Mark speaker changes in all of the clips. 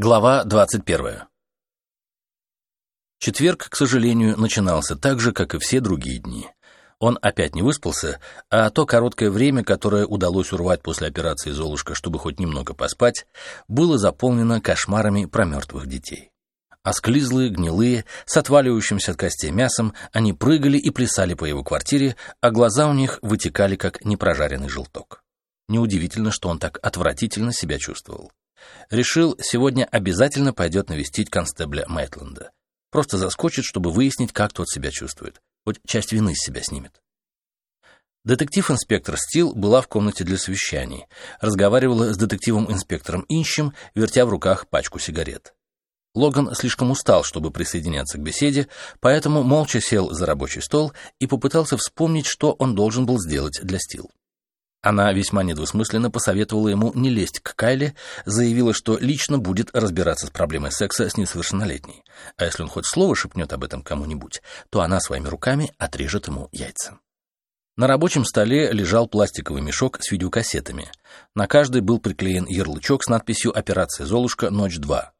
Speaker 1: Глава 21. Четверг, к сожалению, начинался так же, как и все другие дни. Он опять не выспался, а то короткое время, которое удалось урвать после операции «Золушка», чтобы хоть немного поспать, было заполнено кошмарами про мертвых детей. Осклизлые, гнилые, с отваливающимся от костей мясом, они прыгали и плясали по его квартире, а глаза у них вытекали, как непрожаренный желток. Неудивительно, что он так отвратительно себя чувствовал. Решил, сегодня обязательно пойдет навестить констебля Мэтленда. Просто заскочит, чтобы выяснить, как тот себя чувствует. Хоть часть вины с себя снимет. Детектив-инспектор Стил была в комнате для совещаний. Разговаривала с детективом-инспектором Инщем, вертя в руках пачку сигарет. Логан слишком устал, чтобы присоединяться к беседе, поэтому молча сел за рабочий стол и попытался вспомнить, что он должен был сделать для Стил. Она весьма недвусмысленно посоветовала ему не лезть к Кайле, заявила, что лично будет разбираться с проблемой секса с несовершеннолетней, а если он хоть слово шепнет об этом кому-нибудь, то она своими руками отрежет ему яйца. На рабочем столе лежал пластиковый мешок с видеокассетами. На каждой был приклеен ярлычок с надписью «Операция Золушка. Ночь 2».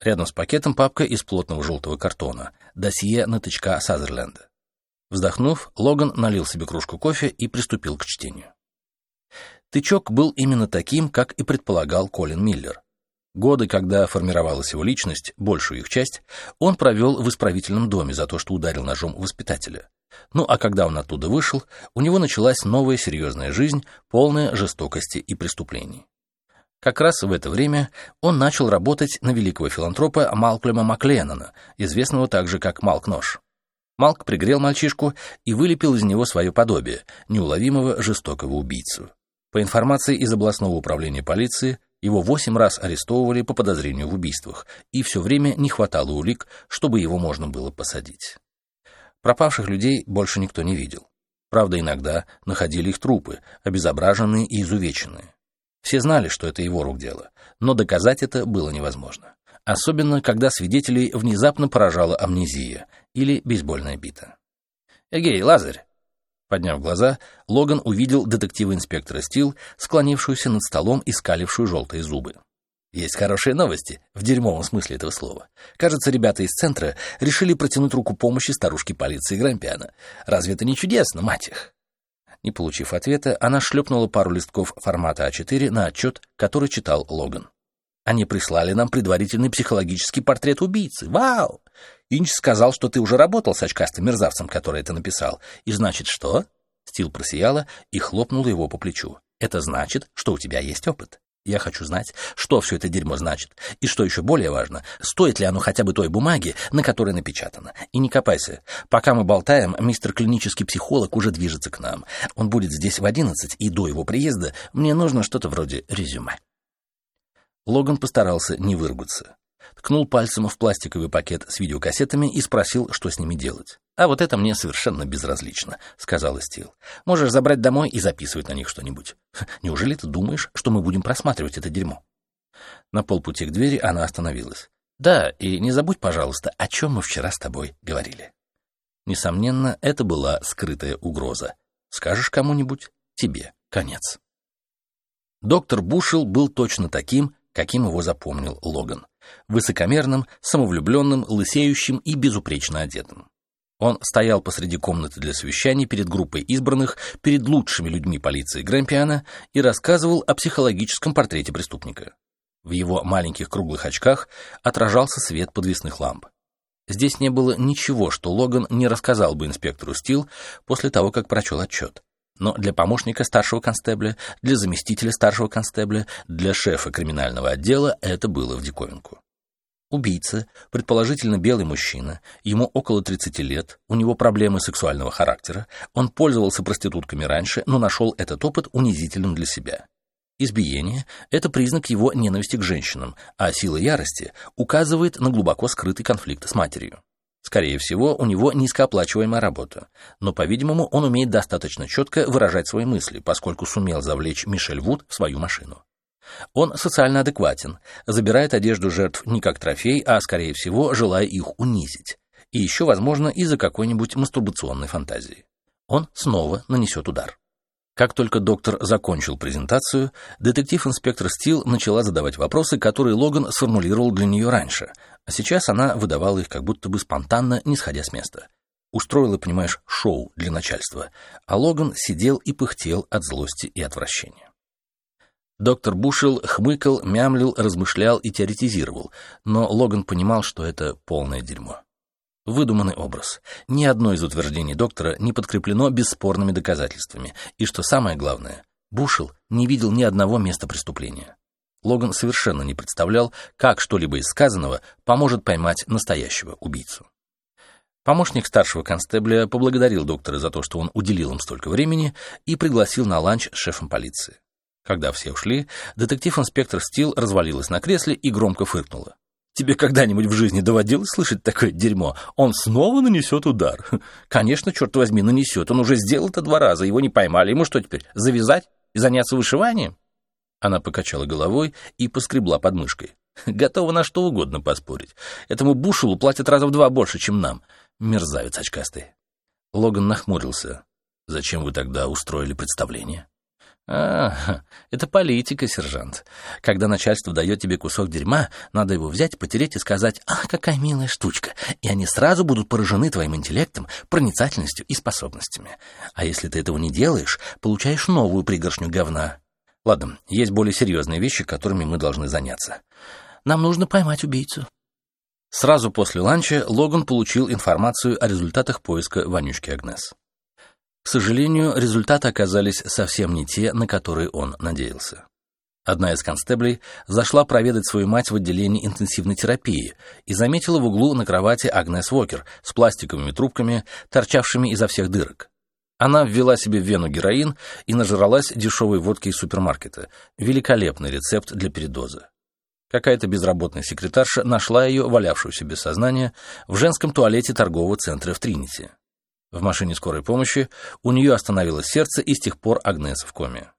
Speaker 1: Рядом с пакетом папка из плотного желтого картона, досье на тычка Сазерленда. Вздохнув, Логан налил себе кружку кофе и приступил к чтению. Тычок был именно таким, как и предполагал Колин Миллер. Годы, когда формировалась его личность, большую их часть, он провел в исправительном доме за то, что ударил ножом воспитателя. Ну а когда он оттуда вышел, у него началась новая серьезная жизнь, полная жестокости и преступлений. Как раз в это время он начал работать на великого филантропа Малклема Макленнона, известного также как Малк Нож. Малк пригрел мальчишку и вылепил из него свое подобие, неуловимого жестокого убийцу. По информации из областного управления полиции, его восемь раз арестовывали по подозрению в убийствах, и все время не хватало улик, чтобы его можно было посадить. Пропавших людей больше никто не видел. Правда, иногда находили их трупы, обезображенные и изувеченные. Все знали, что это его рук дело, но доказать это было невозможно. Особенно, когда свидетелей внезапно поражала амнезия или бейсбольная бита. «Эгей, Лазарь, Подняв глаза, Логан увидел детектива-инспектора Стил, склонившуюся над столом и скалившую желтые зубы. Есть хорошие новости, в дерьмовом смысле этого слова. Кажется, ребята из центра решили протянуть руку помощи старушке полиции Грампиана. Разве это не чудесно, мать их? Не получив ответа, она шлепнула пару листков формата А4 на отчет, который читал Логан. Они прислали нам предварительный психологический портрет убийцы. Вау! Инч сказал, что ты уже работал с очкастым мерзавцем, который это написал. И значит, что? Стил просияла и хлопнула его по плечу. Это значит, что у тебя есть опыт. Я хочу знать, что все это дерьмо значит. И что еще более важно, стоит ли оно хотя бы той бумаги, на которой напечатано. И не копайся. Пока мы болтаем, мистер клинический психолог уже движется к нам. Он будет здесь в одиннадцать, и до его приезда мне нужно что-то вроде резюме. Логан постарался не выругаться. Ткнул пальцем в пластиковый пакет с видеокассетами и спросил, что с ними делать. «А вот это мне совершенно безразлично», — сказал Стил. «Можешь забрать домой и записывать на них что-нибудь. Неужели ты думаешь, что мы будем просматривать это дерьмо?» На полпути к двери она остановилась. «Да, и не забудь, пожалуйста, о чем мы вчера с тобой говорили». Несомненно, это была скрытая угроза. Скажешь кому-нибудь — тебе конец. Доктор Бушел был точно таким, каким его запомнил Логан. Высокомерным, самовлюбленным, лысеющим и безупречно одетым. Он стоял посреди комнаты для совещаний перед группой избранных, перед лучшими людьми полиции Грэмпиана и рассказывал о психологическом портрете преступника. В его маленьких круглых очках отражался свет подвесных ламп. Здесь не было ничего, что Логан не рассказал бы инспектору Стил после того, как прочел отчет. Но для помощника старшего констебля, для заместителя старшего констебля, для шефа криминального отдела это было в диковинку. Убийца, предположительно белый мужчина, ему около 30 лет, у него проблемы сексуального характера, он пользовался проститутками раньше, но нашел этот опыт унизительным для себя. Избиение – это признак его ненависти к женщинам, а сила ярости указывает на глубоко скрытый конфликт с матерью. Скорее всего, у него низкооплачиваемая работа, но, по-видимому, он умеет достаточно четко выражать свои мысли, поскольку сумел завлечь Мишель Вуд в свою машину. Он социально адекватен, забирает одежду жертв не как трофей, а, скорее всего, желая их унизить. И еще, возможно, из-за какой-нибудь мастурбационной фантазии. Он снова нанесет удар. Как только доктор закончил презентацию, детектив-инспектор Стил начала задавать вопросы, которые Логан сформулировал для нее раньше, а сейчас она выдавала их как будто бы спонтанно, не сходя с места. Устроила, понимаешь, шоу для начальства, а Логан сидел и пыхтел от злости и отвращения. Доктор Бушел хмыкал, мямлил, размышлял и теоретизировал, но Логан понимал, что это полное дерьмо. Выдуманный образ. Ни одно из утверждений доктора не подкреплено бесспорными доказательствами. И что самое главное, Бушел не видел ни одного места преступления. Логан совершенно не представлял, как что-либо из сказанного поможет поймать настоящего убийцу. Помощник старшего констебля поблагодарил доктора за то, что он уделил им столько времени, и пригласил на ланч с шефом полиции. Когда все ушли, детектив-инспектор Стил развалилась на кресле и громко фыркнула. Тебе когда-нибудь в жизни доводилось слышать такое дерьмо? Он снова нанесет удар. Конечно, черт возьми, нанесет. Он уже сделал это два раза, его не поймали. Ему что теперь, завязать и заняться вышиванием? Она покачала головой и поскребла подмышкой. Готова на что угодно поспорить. Этому Бушелу платят раза в два больше, чем нам. Мерзавец очкастый. Логан нахмурился. Зачем вы тогда устроили представление? А, это политика, сержант. Когда начальство дает тебе кусок дерьма, надо его взять, потереть и сказать «Ах, какая милая штучка!» И они сразу будут поражены твоим интеллектом, проницательностью и способностями. А если ты этого не делаешь, получаешь новую пригоршню говна. Ладно, есть более серьезные вещи, которыми мы должны заняться. Нам нужно поймать убийцу. Сразу после ланча Логан получил информацию о результатах поиска вонючки Агнес. К сожалению, результаты оказались совсем не те, на которые он надеялся. Одна из констеблей зашла проведать свою мать в отделении интенсивной терапии и заметила в углу на кровати Агнес Уокер с пластиковыми трубками, торчавшими изо всех дырок. Она ввела себе в вену героин и нажралась дешевой водки из супермаркета. Великолепный рецепт для передоза. Какая-то безработная секретарша нашла ее, валявшуюся без сознания, в женском туалете торгового центра в Тринити. В машине скорой помощи у нее остановилось сердце, и с тех пор Агнес в коме.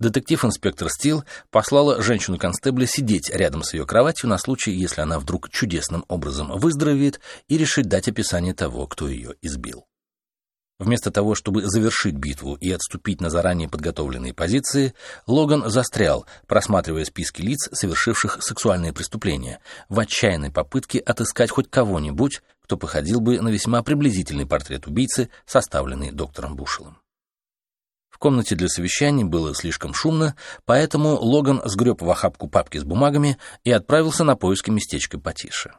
Speaker 1: Детектив-инспектор Стил послала женщину-констебля сидеть рядом с ее кроватью на случай, если она вдруг чудесным образом выздоровеет и решит дать описание того, кто ее избил. Вместо того, чтобы завершить битву и отступить на заранее подготовленные позиции, Логан застрял, просматривая списки лиц, совершивших сексуальные преступления, в отчаянной попытке отыскать хоть кого-нибудь, кто походил бы на весьма приблизительный портрет убийцы, составленный доктором Бушелом. В комнате для совещаний было слишком шумно, поэтому Логан сгреб в охапку папки с бумагами и отправился на поиски местечка потише.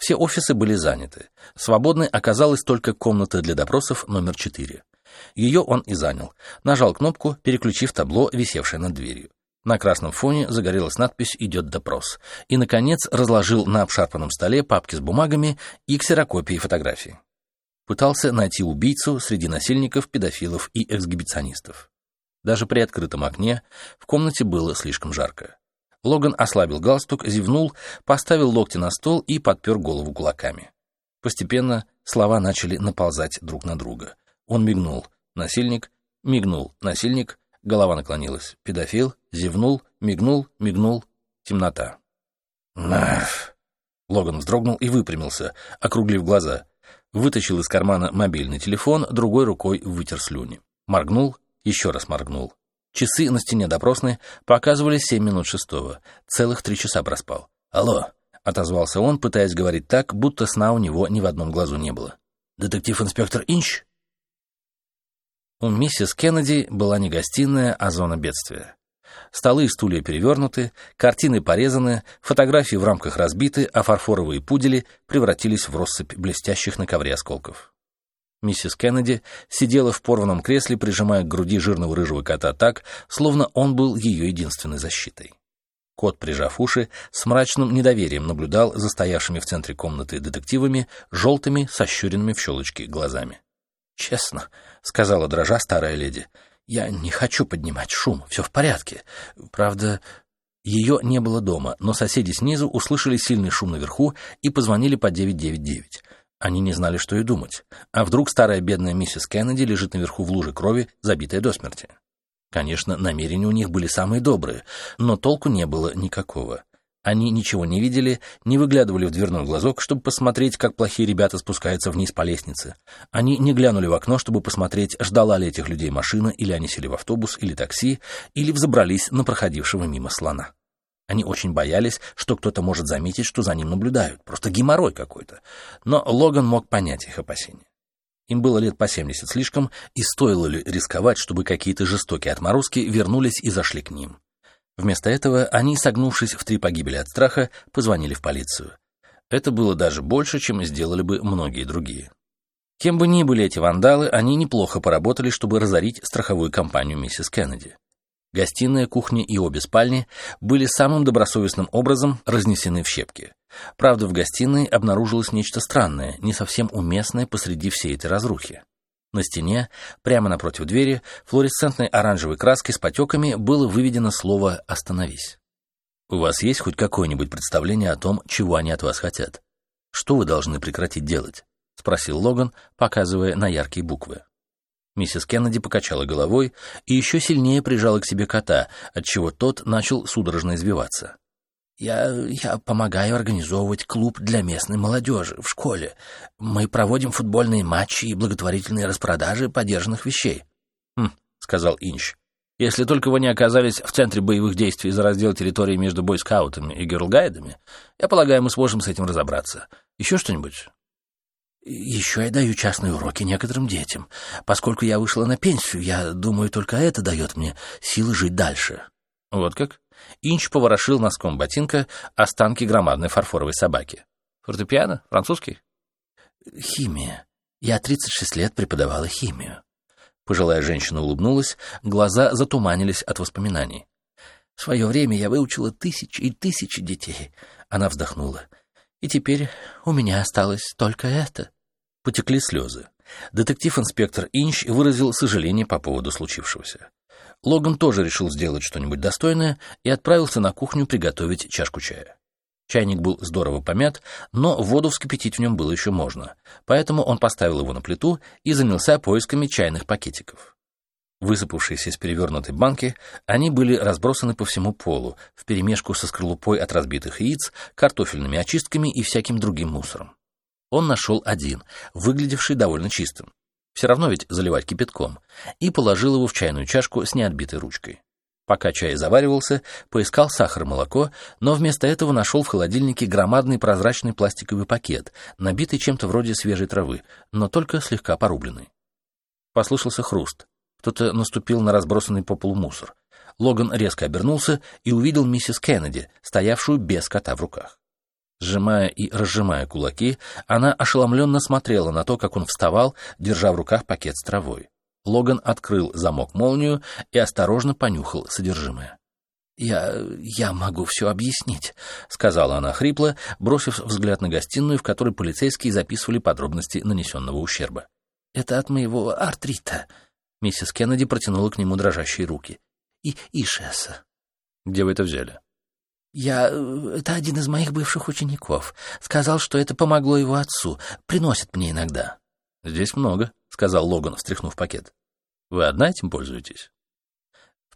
Speaker 1: Все офисы были заняты. Свободной оказалась только комната для допросов номер 4. Ее он и занял. Нажал кнопку, переключив табло, висевшее над дверью. На красном фоне загорелась надпись «Идет допрос». И, наконец, разложил на обшарпанном столе папки с бумагами и ксерокопии фотографий. Пытался найти убийцу среди насильников, педофилов и эксгибиционистов. Даже при открытом окне в комнате было слишком жарко. Логан ослабил галстук, зевнул, поставил локти на стол и подпер голову кулаками. Постепенно слова начали наползать друг на друга. Он мигнул. Насильник. Мигнул. Насильник. Голова наклонилась. Педофил. Зевнул. Мигнул. Мигнул. Темнота. «Наф!» Логан вздрогнул и выпрямился, округлив глаза. Вытащил из кармана мобильный телефон, другой рукой вытер слюни. Моргнул, еще раз моргнул. Часы на стене допросной показывали семь минут шестого. Целых три часа проспал. «Алло!» — отозвался он, пытаясь говорить так, будто сна у него ни в одном глазу не было. «Детектив-инспектор Инч?» У миссис Кеннеди была не гостиная, а зона бедствия. Столы и стулья перевернуты, картины порезаны, фотографии в рамках разбиты, а фарфоровые пудели превратились в россыпь блестящих на ковре осколков. Миссис Кеннеди сидела в порванном кресле, прижимая к груди жирного рыжего кота так, словно он был ее единственной защитой. Кот, прижав уши, с мрачным недоверием наблюдал за стоявшими в центре комнаты детективами, желтыми, сощуренными в щелочки глазами. «Честно», — сказала дрожа старая леди, — «я не хочу поднимать шум, все в порядке. Правда, ее не было дома, но соседи снизу услышали сильный шум наверху и позвонили по 999. Они не знали, что и думать. А вдруг старая бедная миссис Кеннеди лежит наверху в луже крови, забитая до смерти? Конечно, намерения у них были самые добрые, но толку не было никакого. Они ничего не видели, не выглядывали в дверной глазок, чтобы посмотреть, как плохие ребята спускаются вниз по лестнице. Они не глянули в окно, чтобы посмотреть, ждала ли этих людей машина, или они сели в автобус или такси, или взобрались на проходившего мимо слона. Они очень боялись, что кто-то может заметить, что за ним наблюдают. Просто геморрой какой-то. Но Логан мог понять их опасения. Им было лет по 70 слишком, и стоило ли рисковать, чтобы какие-то жестокие отморозки вернулись и зашли к ним. Вместо этого они, согнувшись в три погибели от страха, позвонили в полицию. Это было даже больше, чем сделали бы многие другие. Кем бы ни были эти вандалы, они неплохо поработали, чтобы разорить страховую компанию миссис Кеннеди. Гостиная, кухня и обе спальни были самым добросовестным образом разнесены в щепки. Правда, в гостиной обнаружилось нечто странное, не совсем уместное посреди всей этой разрухи. На стене, прямо напротив двери, флуоресцентной оранжевой краской с потеками было выведено слово «Остановись». У вас есть хоть какое-нибудь представление о том, чего они от вас хотят? Что вы должны прекратить делать? — спросил Логан, показывая на яркие буквы. Миссис Кеннеди покачала головой и еще сильнее прижала к себе кота, отчего тот начал судорожно извиваться. Я, я помогаю организовывать клуб для местной молодежи в школе. Мы проводим футбольные матчи и благотворительные распродажи подержанных вещей. «Хм», — сказал Инч. «Если только вы не оказались в центре боевых действий за раздел территории между бойскаутами и герлгайдами, я полагаю, мы сможем с этим разобраться. Еще что-нибудь?» «Еще я даю частные уроки некоторым детям. Поскольку я вышла на пенсию, я думаю, только это дает мне силы жить дальше». «Вот как?» Инч поворошил носком ботинка останки громадной фарфоровой собаки. «Фортепиано? Французский?»
Speaker 2: «Химия. Я 36 лет преподавала химию».
Speaker 1: Пожилая женщина улыбнулась, глаза затуманились от воспоминаний.
Speaker 2: «В свое время я выучила тысячи и тысячи детей». Она вздохнула. «И теперь у меня осталось только это».
Speaker 1: Потекли слезы. Детектив-инспектор Инч выразил сожаление по поводу случившегося. Логан тоже решил сделать что-нибудь достойное и отправился на кухню приготовить чашку чая. Чайник был здорово помят, но воду вскипятить в нем было еще можно, поэтому он поставил его на плиту и занялся поисками чайных пакетиков. Высыпавшиеся из перевернутой банки, они были разбросаны по всему полу, вперемешку со скорлупой от разбитых яиц, картофельными очистками и всяким другим мусором. Он нашел один, выглядевший довольно чистым. Все равно ведь заливать кипятком. И положил его в чайную чашку с неотбитой ручкой. Пока чай заваривался, поискал сахар и молоко, но вместо этого нашел в холодильнике громадный прозрачный пластиковый пакет, набитый чем-то вроде свежей травы, но только слегка порубленный. Послышался хруст. Кто-то наступил на разбросанный по полу мусор. Логан резко обернулся и увидел миссис Кеннеди, стоявшую без кота в руках. Сжимая и разжимая кулаки, она ошеломленно смотрела на то, как он вставал, держа в руках пакет с травой. Логан открыл замок-молнию и осторожно понюхал содержимое.
Speaker 2: «Я... я могу все объяснить», —
Speaker 1: сказала она хрипло, бросив взгляд на гостиную, в которой полицейские записывали подробности нанесенного ущерба.
Speaker 2: «Это от моего артрита», — миссис Кеннеди протянула к нему дрожащие руки. «И Ишеса».
Speaker 1: «Где вы это взяли?»
Speaker 2: Я... Э, это один из моих бывших учеников. Сказал, что это помогло его отцу. Приносит мне иногда.
Speaker 1: Здесь много, — сказал Логан, встряхнув пакет. Вы одна этим пользуетесь?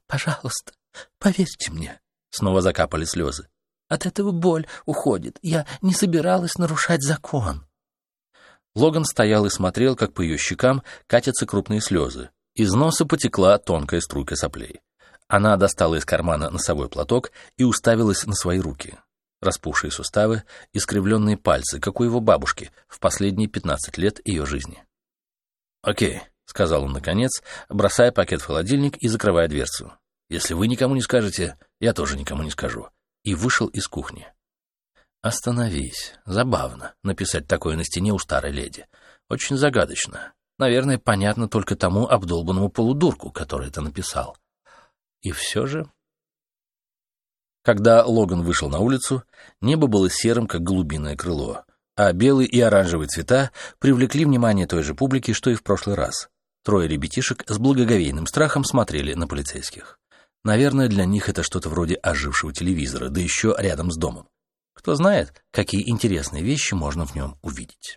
Speaker 2: Пожалуйста, поверьте мне.
Speaker 1: Снова закапали слезы.
Speaker 2: От этого боль уходит. Я не собиралась нарушать закон.
Speaker 1: Логан стоял и смотрел, как по ее щекам катятся крупные слезы. Из носа потекла тонкая струйка соплей. Она достала из кармана носовой платок и уставилась на свои руки. Распухшие суставы, искривленные пальцы, как у его бабушки в последние 15 лет ее жизни. «Окей», — сказал он наконец, бросая пакет в холодильник и закрывая дверцу. «Если вы никому не скажете, я тоже никому не скажу». И вышел из кухни. «Остановись. Забавно написать такое на стене у старой леди. Очень загадочно. Наверное, понятно только тому обдолбанному полудурку, который это написал. И все же... Когда Логан вышел на улицу, небо было серым, как голубиное крыло, а белый и оранжевый цвета привлекли внимание той же публики, что и в прошлый раз. Трое ребятишек с благоговейным страхом смотрели на полицейских. Наверное, для них это что-то вроде ожившего телевизора, да еще рядом с домом. Кто знает, какие интересные вещи можно в нем увидеть.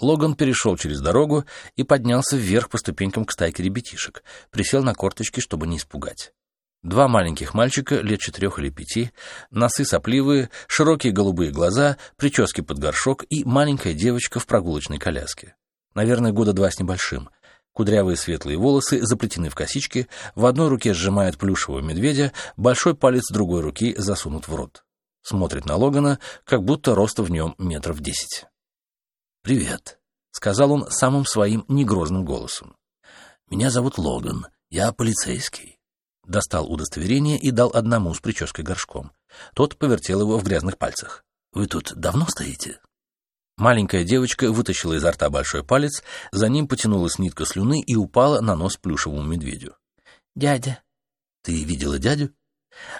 Speaker 1: Логан перешел через дорогу и поднялся вверх по ступенькам к стайке ребятишек, присел на корточки, чтобы не испугать. Два маленьких мальчика, лет четырех или пяти, носы сопливые, широкие голубые глаза, прически под горшок и маленькая девочка в прогулочной коляске. Наверное, года два с небольшим. Кудрявые светлые волосы заплетены в косички, в одной руке сжимает плюшевого медведя, большой палец другой руки засунут в рот. Смотрит на Логана, как будто роста в нем метров десять. «Привет», — сказал он самым своим негрозным голосом. «Меня зовут Логан, я полицейский» достал удостоверение и дал одному с прической горшком. Тот повертел его в грязных пальцах. «Вы тут давно стоите?» Маленькая девочка вытащила изо рта большой палец, за ним потянулась нитка слюны и упала на нос плюшевому медведю.
Speaker 2: «Дядя».
Speaker 1: «Ты видела дядю?»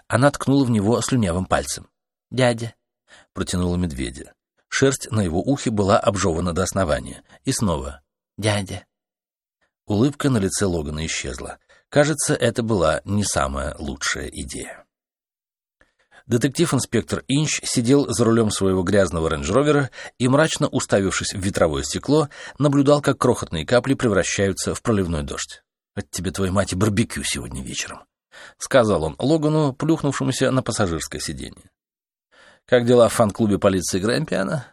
Speaker 1: Она ткнула в него слюнявым пальцем.
Speaker 2: «Дядя».
Speaker 1: Протянула медведя. Шерсть на его ухе была обжевана до основания. И снова.
Speaker 2: «Дядя».
Speaker 1: Улыбка на лице Логана исчезла. Кажется, это была не самая лучшая идея. Детектив-инспектор Инч сидел за рулем своего грязного рейндж-ровера и, мрачно уставившись в ветровое стекло, наблюдал, как крохотные капли превращаются в проливной дождь. «От тебе, твоей мать, барбекю сегодня вечером», — сказал он Логану, плюхнувшемуся на пассажирское сиденье. «Как дела в фан-клубе полиции Грэмпиана?»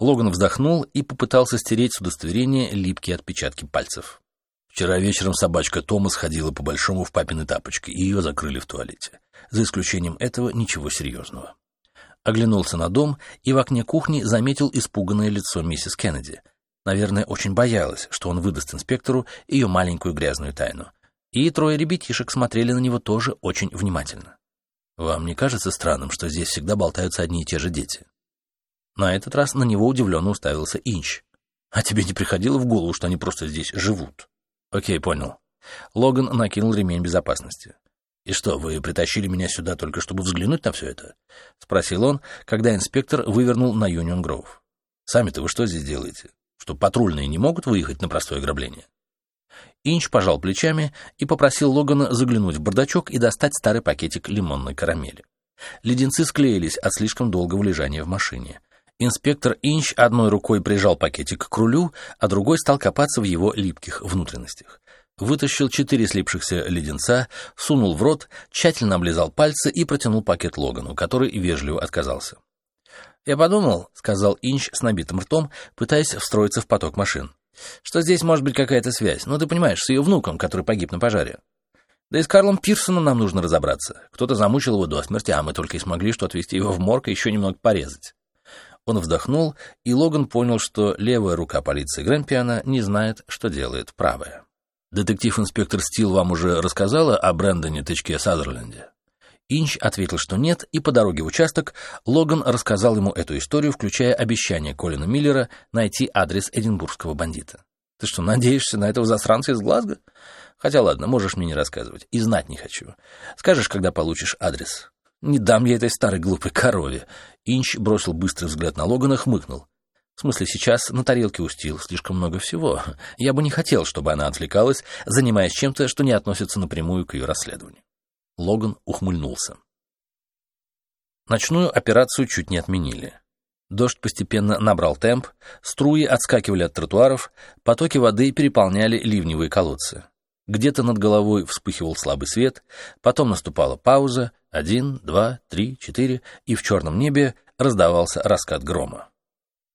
Speaker 1: Логан вздохнул и попытался стереть с удостоверения липкие отпечатки пальцев. Вчера вечером собачка Тома сходила по-большому в папины тапочки, и ее закрыли в туалете. За исключением этого ничего серьезного. Оглянулся на дом и в окне кухни заметил испуганное лицо миссис Кеннеди. Наверное, очень боялась, что он выдаст инспектору ее маленькую грязную тайну. И трое ребятишек смотрели на него тоже очень внимательно. «Вам не кажется странным, что здесь всегда болтаются одни и те же дети?» На этот раз на него удивленно уставился Инч. «А тебе не приходило в голову, что они просто здесь живут?» «Окей, понял». Логан накинул ремень безопасности. «И что, вы притащили меня сюда только чтобы взглянуть на все это?» — спросил он, когда инспектор вывернул на Юнион Гроув. «Сами-то вы что здесь делаете? Что патрульные не могут выехать на простое ограбление?» Инч пожал плечами и попросил Логана заглянуть в бардачок и достать старый пакетик лимонной карамели. Леденцы склеились от слишком долгого лежания в машине. Инспектор Инч одной рукой прижал пакетик к рулю, а другой стал копаться в его липких внутренностях. Вытащил четыре слипшихся леденца, сунул в рот, тщательно облизал пальцы и протянул пакет Логану, который вежливо отказался. «Я подумал», — сказал Инч с набитым ртом, пытаясь встроиться в поток машин, «что здесь может быть какая-то связь, ну ты понимаешь, с ее внуком, который погиб на пожаре. Да и с Карлом Пирсоном нам нужно разобраться. Кто-то замучил его до смерти, а мы только и смогли что отвезти его в морг и еще немного порезать. Он вздохнул, и Логан понял, что левая рука полиции Грэмпиана не знает, что делает правая. «Детектив-инспектор Стил вам уже рассказала о Брэндоне Тычке Сазерленде?» Инч ответил, что нет, и по дороге в участок Логан рассказал ему эту историю, включая обещание Колина Миллера найти адрес эдинбургского бандита. «Ты что, надеешься на этого засранца из Глазго?» «Хотя ладно, можешь мне не рассказывать. И знать не хочу. Скажешь, когда получишь адрес. Не дам я этой старой глупой корове. Инч бросил быстрый взгляд на Логана, хмыкнул. В смысле, сейчас на тарелке у Стил слишком много всего. Я бы не хотел, чтобы она отвлекалась, занимаясь чем-то, что не относится напрямую к ее расследованию. Логан ухмыльнулся. Ночную операцию чуть не отменили. Дождь постепенно набрал темп, струи отскакивали от тротуаров, потоки воды переполняли ливневые колодцы. Где-то над головой вспыхивал слабый свет, потом наступала пауза, один, два, три, четыре, и в черном небе раздавался раскат грома.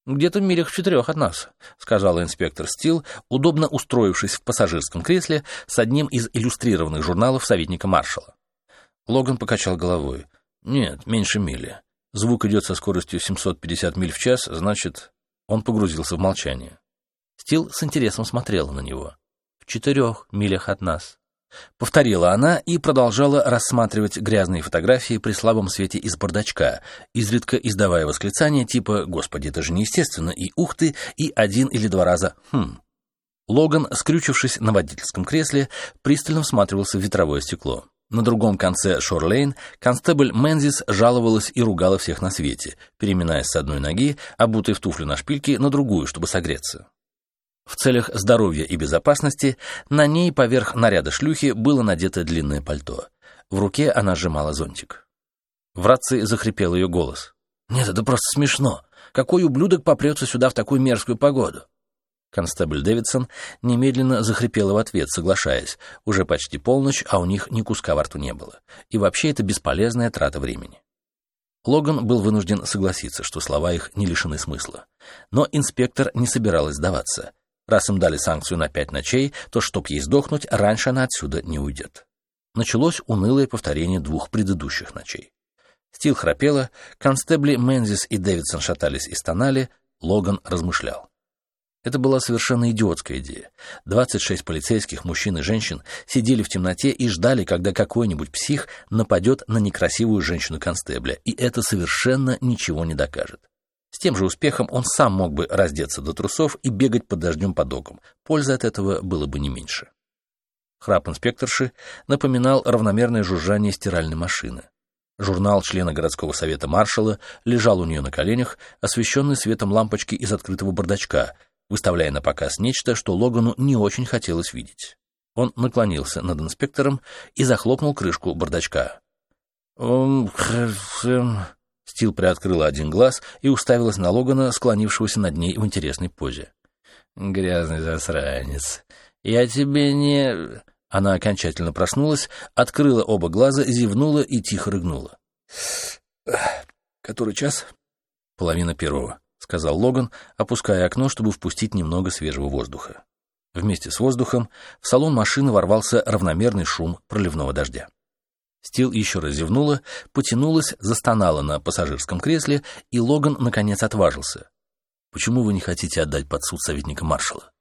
Speaker 1: «Где-то в милях в четырех от нас», — сказал инспектор Стил, удобно устроившись в пассажирском кресле с одним из иллюстрированных журналов советника маршала. Логан покачал головой. «Нет, меньше мили. Звук идет со скоростью 750 миль в час, значит...» Он погрузился в молчание. Стил с интересом смотрел на него в четырех милях от нас. Повторила она и продолжала рассматривать грязные фотографии при слабом свете из бардачка, изредка издавая восклицания типа «Господи, это же неестественно» и «Ух ты!» и один или два раза «Хм». Логан, скрючившись на водительском кресле, пристально всматривался в ветровое стекло. На другом конце Шорлейн констебль Мензис жаловалась и ругала всех на свете, переминаясь с одной ноги, обутой в туфлю на шпильке, на другую, чтобы согреться. В целях здоровья и безопасности на ней поверх наряда шлюхи было надето длинное пальто. В руке она сжимала зонтик. В рации захрипел ее голос. «Нет, это просто смешно. Какой ублюдок попрется сюда в такую мерзкую погоду?» Констебль Дэвидсон немедленно захрипела в ответ, соглашаясь. Уже почти полночь, а у них ни куска во рту не было. И вообще это бесполезная трата времени. Логан был вынужден согласиться, что слова их не лишены смысла. Но инспектор не собиралась сдаваться. Раз им дали санкцию на пять ночей, то, чтоб ей сдохнуть, раньше она отсюда не уйдет. Началось унылое повторение двух предыдущих ночей. Стил храпела, констебли Мензис и Дэвидсон шатались и стонали, Логан размышлял. Это была совершенно идиотская идея. 26 полицейских, мужчин и женщин, сидели в темноте и ждали, когда какой-нибудь псих нападет на некрасивую женщину-констебля, и это совершенно ничего не докажет. С тем же успехом он сам мог бы раздеться до трусов и бегать под дождем под оком. Пользы от этого было бы не меньше. Храп инспекторши напоминал равномерное жужжание стиральной машины. Журнал члена городского совета маршала лежал у нее на коленях, освещенный светом лампочки из открытого бардачка — выставляя на показ нечто, что Логану не очень хотелось видеть. Он наклонился над инспектором и захлопнул крышку бардачка. Стил приоткрыла один глаз и уставилась на Логана, склонившегося над ней в интересной позе. «Грязный засранец. Я тебе не...» Она окончательно проснулась, открыла оба глаза, зевнула и тихо рыгнула. «Который час?» «Половина первого». — сказал Логан, опуская окно, чтобы впустить немного свежего воздуха. Вместе с воздухом в салон машины ворвался равномерный шум проливного дождя. Стил еще раз зевнула, потянулась, застонала на пассажирском кресле, и Логан, наконец, отважился. «Почему вы не хотите отдать под суд советника маршала?»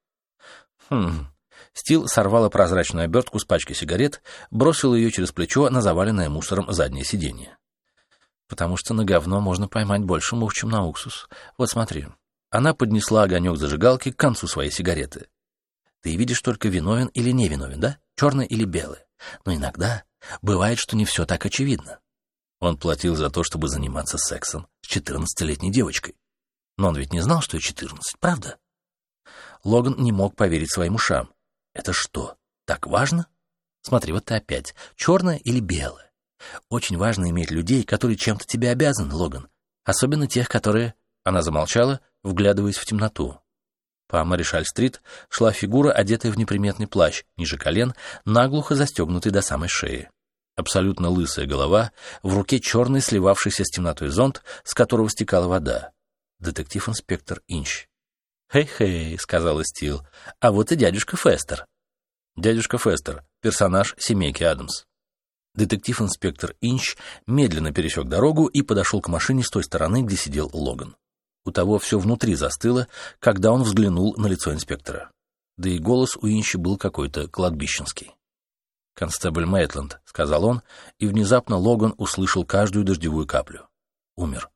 Speaker 1: «Хм...» Стил сорвала прозрачную обертку с пачки сигарет, бросила ее через плечо на заваленное мусором заднее сиденье потому что на говно можно поймать больше мух, чем на уксус. Вот смотри. Она поднесла огонек зажигалки к концу своей сигареты. Ты видишь только виновен или не виновен, да? Черное или белое. Но иногда бывает, что не все так очевидно. Он платил за то, чтобы заниматься сексом с четырнадцатилетней девочкой. Но он ведь не знал, что ей четырнадцать, правда? Логан не мог поверить своим ушам. Это что, так важно? Смотри, вот ты опять. Черное или белое? Очень важно иметь людей, которые чем-то тебе обязаны, Логан. Особенно тех, которые...» Она замолчала, вглядываясь в темноту. По Маришаль-стрит шла фигура, одетая в неприметный плащ, ниже колен, наглухо застегнутый до самой шеи. Абсолютно лысая голова, в руке черный сливавшийся с темнотой зонт, с которого стекала вода. Детектив-инспектор Инч. «Хей-хей», — сказала Стил, — «а вот и дядюшка Фестер». Дядюшка Фестер, персонаж семейки Адамс. Детектив-инспектор Инч медленно пересек дорогу и подошел к машине с той стороны, где сидел Логан. У того все внутри застыло, когда он взглянул на лицо инспектора. Да и голос у Инча был какой-то кладбищенский. «Констебль Мейтленд», — сказал он, и внезапно Логан услышал каждую дождевую каплю. Умер.